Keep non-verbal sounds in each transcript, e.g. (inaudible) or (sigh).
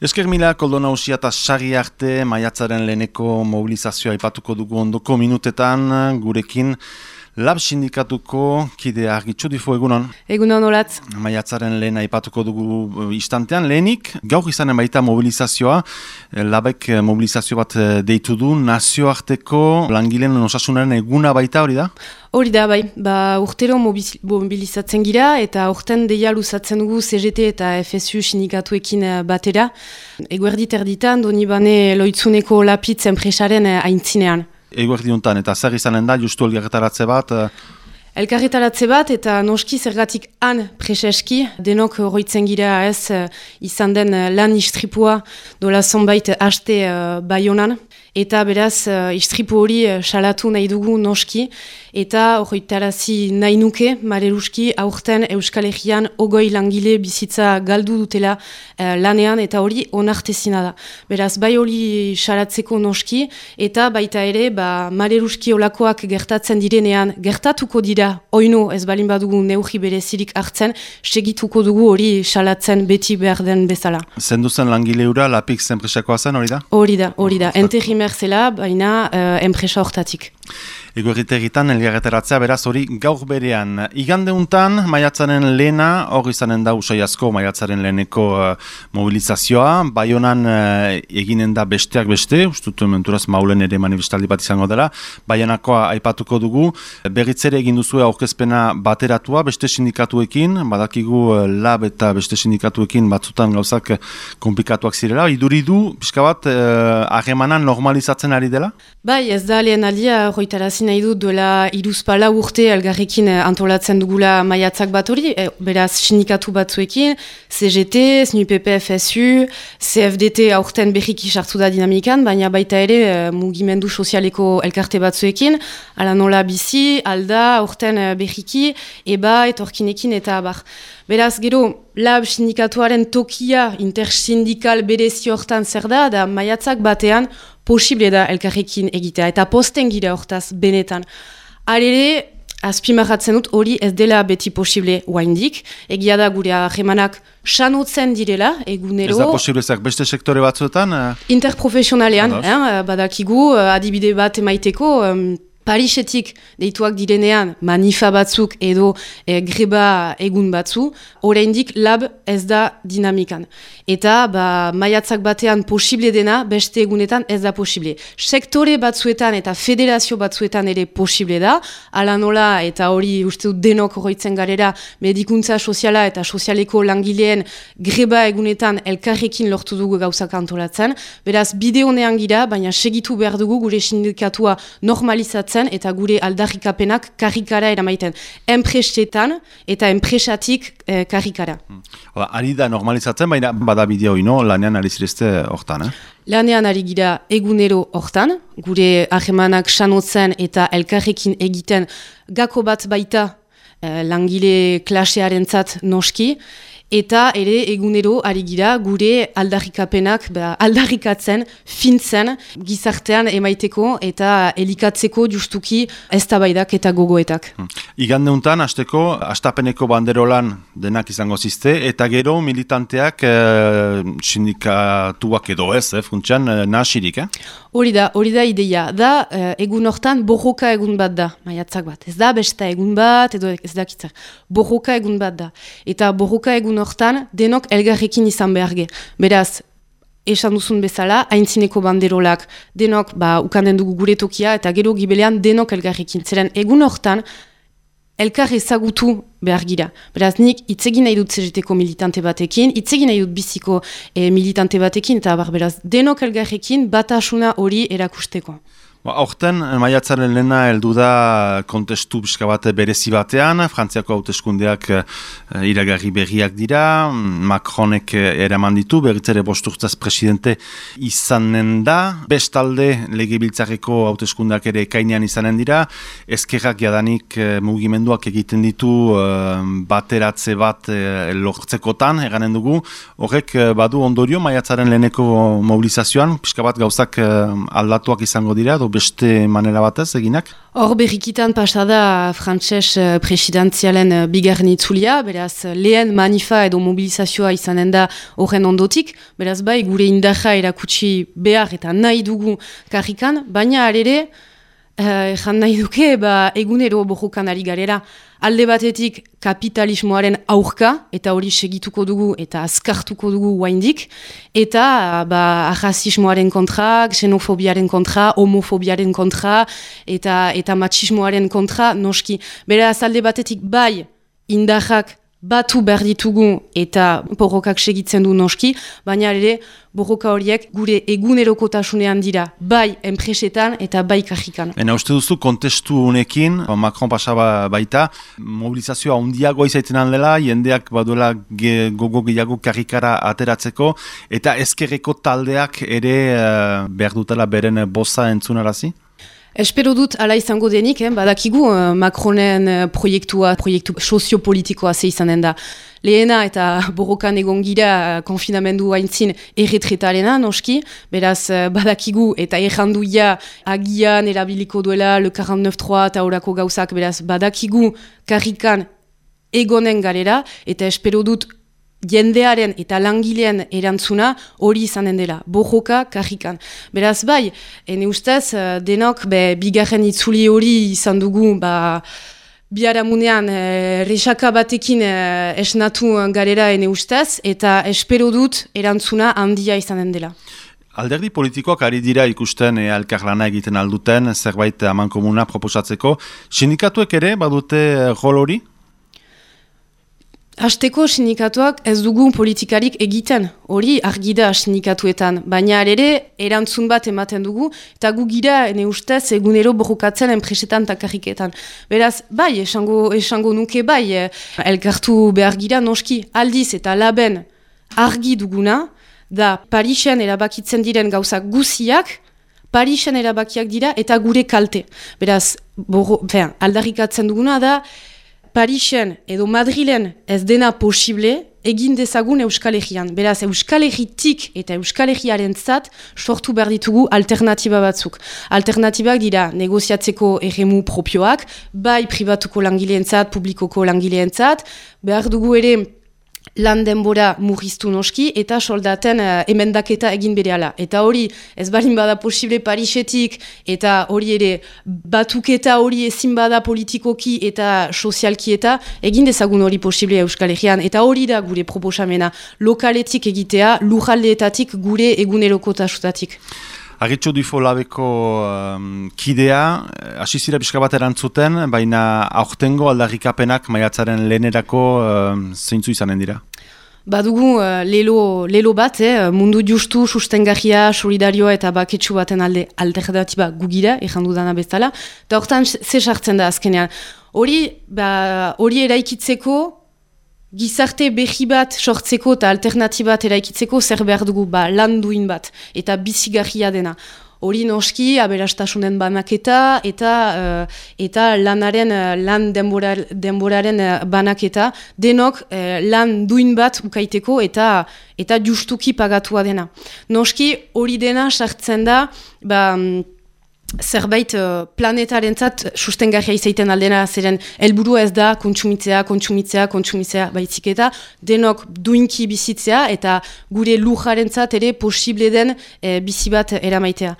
Esker mila koldo nausia eta sari arte maiatzaren leheneko mobilizazioa ipatuko dugu ondoko minutetan. Gurekin lab sindikatuko kide argitxu difu egunon. Egunon olatz. Maiatzaren lehen aipatuko dugu eh, istantean. Lehenik, gaur izanen baita mobilizazioa, eh, labek eh, mobilizazio bat deitu du, nazioarteko langileen osasunaren eguna baita hori da? Hori da, bai, ba, urtero mobilizatzen gira eta urten deia luzatzen dugu CGT eta FSU sindikatuekin eh, batera. Eguerdit erditan, doni bane loitzuneko lapitz enpresaren eh, aintzinean. Eguerdi untan, eta zer izanen da, justu elgarretaratze bat? Eh? Elkarretaratze bat eta noski zergatik han preseski, denok horretzen gira ez izan den lan istripua dola zonbait haste uh, baionan. Eta beraz, uh, istripu hori salatu nahi dugu noski, eta horretarazi nahi nuke, Mareruski, aurten Euskal Herrian ogoi langile bizitza galdu dutela eh, lanean, eta hori onartezina da. Beraz, bai hori salatzeko noski, eta baita ere, ba, Mareruski olakoak gertatzen direnean, gertatuko dira, oino ez balin badugu neuhi berezirik hartzen, segituko dugu hori salatzen beti behar den bezala. Zenduzen langile ura, lapik zenpresakoa zen, hori da? Hori da, hori da. Enterrimer zela, baina uh, enpresa hortatik. Ego egitegitan, elgarreteratzea beraz hori gaur berean. Igande untan, maiatzaren lehena, hor izanen da usai asko maiatzaren leheneko uh, mobilizazioa. Baionan uh, eginen da besteak beste, ustutu menturaz maulen ere manifestaldi bat izango dela. Baionakoa aipatuko dugu. Berritzere egin duzu aurkezpena bateratua beste sindikatuekin, badakigu uh, lab eta beste sindikatuekin batzutan gauzak komplikatuak zirela. Iduridu, pixka bat, uh, normalizatzen ari dela? Bai, ez da lehen alia, adierazi nahi dut duela iruzpala urte algarrekin eh, antolatzen dugula maiatzak bat hori, e, beraz sindikatu batzuekin, CGT, SNUPP, FSU, CFDT aurten berriki sartu da dinamikan, baina baita ere e, mugimendu sozialeko elkarte batzuekin, ala nola bizi, alda, aurten berriki, eba, etorkinekin eta abar. Beraz, gero, lab sindikatuaren tokia intersindikal berezi hortan zer da, da maiatzak batean posible da elkarrekin egitea, eta posten gira hortaz benetan. Arere, azpimarratzen dut hori ez dela beti posible oaindik, egia da gure ahemanak sanotzen direla, egunero... Ez da posible zak beste sektore batzuetan? Uh... Interprofesionalean, eh, badakigu, eh, adibide bat emaiteko, um, Parisetik deituak direnean manifa batzuk edo e, greba egun batzu, oraindik lab ez da dinamikan. Eta ba, maiatzak batean posible dena, beste egunetan ez da posible. Sektore batzuetan eta federazio batzuetan ere posible da, ala nola eta hori uste dut denok horretzen garera medikuntza soziala eta sozialeko langileen greba egunetan elkarrekin lortu dugu gauzak antolatzen. Beraz, bide honean gira, baina segitu behar dugu gure sindikatua normalizatzen eta gure aldarrikapenak karrikara eramaiten. Enprestetan eta enpresatik eh, karrikara. Hmm. Ari da normalizatzen, baina bada bideo ino, lanean ari zirezte hortan, eh? Lanean ari gira egunero hortan, gure ahemanak sanotzen eta elkarrekin egiten gako bat baita eh, langile klasearen noski, eta ere egunero ari gira gure aldarrikapenak ba, aldarrikatzen, fintzen, gizartean emaiteko eta elikatzeko justuki ez eta gogoetak. Hmm. Igande untan, azteko, astapeneko banderolan denak izango ziste, eta gero militanteak e, sindikatuak edo ez, eh, funtsan, e, nasirik, eh? Hori da, hori da ideia. Da, egun hortan, borroka egun bat da, maiatzak bat. Ez da, besta egun bat, edo ez dakitzak. Borroka egun bat da. Eta borroka egun hortan denok elgarrekin izan beharge. Beraz, esan duzun bezala, haintzineko banderolak, denok, ba, ukanden dugu gure tokia, eta gero gibelean denok elgarrekin. Zeren, egun hortan, elkar ezagutu behar gira. Beraz, nik itzegin nahi dut zerreteko militante batekin, itzegin nahi dut biziko e, militante batekin, eta bar, beraz, denok elgarrekin batasuna hori erakusteko. Ba, Horten, maiatzaren lehena heldu da kontestu biska bat berezi batean, frantziako hauteskundeak e, iragarri berriak dira, Macronek eraman ditu, berritzere bosturtzaz presidente izanen da, bestalde legibiltzareko hauteskundeak ere kainean izanen dira, ezkerrak jadanik mugimenduak egiten ditu e, bateratze bat e, lortzekotan, eganen dugu, horrek badu ondorio maiatzaren leheneko mobilizazioan, pixka bat gauzak aldatuak izango dira, beste manera batez eginak? Hor berrikitan pasada frantses uh, presidenzialen uh, bigarren itzulia, beraz lehen manifa edo mobilizazioa izanen da horren ondotik, beraz bai gure indaja erakutsi behar eta nahi dugu karrikan, baina arere, uh, nahi duke, ba, egunero bojukan ari garera, alde batetik kapitalismoaren aurka, eta hori segituko dugu eta azkartuko dugu guaindik, eta ba, ahazismoaren kontra, xenofobiaren kontra, homofobiaren kontra, eta, eta machismoaren kontra, noski. Beraz alde batetik bai, indahak batu behar ditugu eta borrokak segitzen du noski, baina ere borroka horiek gure egunerokotasunean dira, bai enpresetan eta bai kajikan. Ena uste duzu kontestu honekin, Macron pasaba baita, mobilizazioa ondiagoa izaiten handela, jendeak baduela ge, gogo gehiago karikara ateratzeko, eta ezkerreko taldeak ere uh, behar dutela beren boza entzunarazi? Espero dut ala izango denik, eh? badakigu uh, Macronen uh, proiektua, proiektu soziopolitikoa ze izanen da. Lehena eta (laughs) borrokan egon gira uh, konfinamendu haintzin erretretarena, noski, beraz badakigu eta erranduia agian erabiliko duela le 49.3 eta orako gauzak, beraz badakigu karrikan egonen galera, eta espero dut jendearen eta langilean erantzuna hori izanen dela, bojoka, kajikan. Beraz bai, ene ustez, eh, denok, be, bigarren itzuli hori izan dugu, ba, biharamunean, e, resaka batekin e, esnatu garera ene ustez, eta espero dut erantzuna handia izanen dela. Alderdi politikoak ari dira ikusten e, alkarlana egiten alduten, zerbait amankomuna proposatzeko. Sindikatuek ere, badute rol hori? Azteko sindikatuak ez dugu politikarik egiten, hori argi da sindikatuetan, baina ere erantzun bat ematen dugu, eta gu gira ene ustez egunero borrokatzen enpresetan takarriketan. Beraz, bai, esango, esango nuke bai, eh, elkartu behar gira noski aldiz eta laben argi duguna, da Parisen erabakitzen diren gauzak guziak, Parisen erabakiak dira eta gure kalte. Beraz, aldarrikatzen duguna da, Parisen edo Madrilen ez dena posible egin dezagun Euskal Herrian. Beraz, Euskal Herritik eta Euskal Herriaren zat sortu behar ditugu alternatiba batzuk. Alternatibak dira negoziatzeko erremu propioak, bai privatuko langileen zat, publikoko langileen zat, behar dugu ere lan denbora murriztu noski eta soldaten uh, emendaketa egin berehala. Eta hori ez balin bada posible Parisetik eta hori ere batuketa hori ezin bada politikoki eta sozialki eta egin dezagun hori posible Euskal Herrian. Eta hori da gure proposamena lokaletik egitea, lujaldeetatik gure egunerokotasustatik. Agitxo duifo labeko um, kidea, eh, asizira pixka bat erantzuten, baina aurtengo aldarrikapenak maiatzaren lehenerako um, zeintzu izanen dira? Badugu uh, lelo, lelo bat, eh, mundu justu, sustengarria, solidarioa eta baketsu baten alde alternatiba gugira, errandu dana bezala. Eta horretan, ze sartzen da azkenean. Hori, ba, hori eraikitzeko, gizarte behi bat sortzeko eta alternatibat eraikitzeko zer behar dugu ba, lan duin bat eta bizigarria dena. Hori noski aberastasunen banaketa eta uh, eta lanaren uh, lan denborar, denboraren uh, banaketa denok lan duin bat ukaiteko eta eta justuki pagatua dena. Noski hori dena sartzen da ba, zerbait uh, planetaren zat sustengarria izaiten aldena zeren helburu ez da kontsumitzea, kontsumitzea, kontsumitzea baitzik eta denok duinki bizitzea eta gure lujaren zat ere posible den e, bizi bat eramaitea.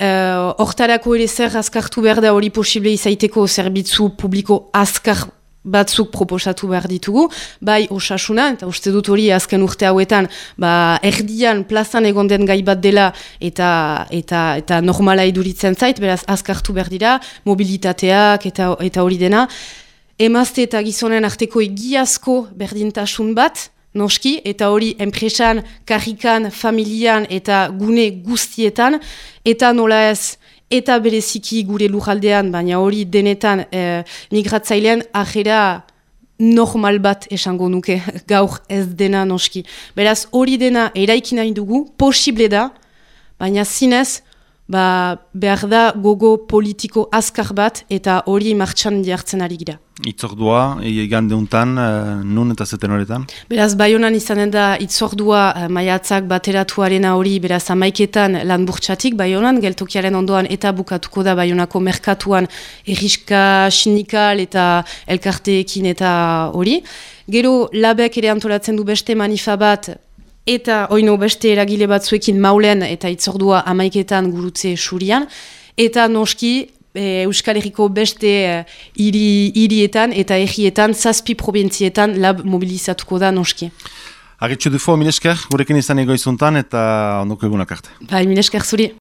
Uh, hortarako ere zer azkartu behar da hori posible izaiteko zerbitzu publiko azkar batzuk proposatu behar ditugu, bai osasuna, eta uste dut hori azken urte hauetan, ba, erdian plazan egon den gai bat dela eta eta eta normala iduritzen zait, beraz azkartu behar dira, mobilitateak eta, eta hori dena. Emazte eta gizonen arteko egiazko berdintasun bat, noski, eta hori enpresan, karrikan, familian eta gune guztietan, eta nola ez, eta bereziki gure lujaldean, baina hori denetan e, migratzailean ajera normal bat esango nuke (laughs) gaur ez dena noski. Beraz hori dena eraiki nahi dugu, posible da, baina zinez ba, behar da gogo politiko azkar bat eta hori martxan jartzen ari gira. Itzordua, egan deuntan, uh, nun eta zeten horretan? Beraz, baionan izanen da itzordua uh, maiatzak bateratuarena hori, beraz, amaiketan lan burtsatik baionan, geltokiaren ondoan eta bukatuko da baionako merkatuan erriska, sinikal eta elkarteekin eta hori. Gero, labek ere antolatzen du beste manifa bat, eta oino beste eragile batzuekin maulen eta itzordua amaiketan gurutze surian, eta noski e, Euskal Herriko beste e, hirietan eta egietan zazpi provintzietan lab mobilizatuko da noski. Agitxu dufo, Minesker, gurekin izan egoizuntan eta ondoko egunak arte. Bai, Minesker zuri.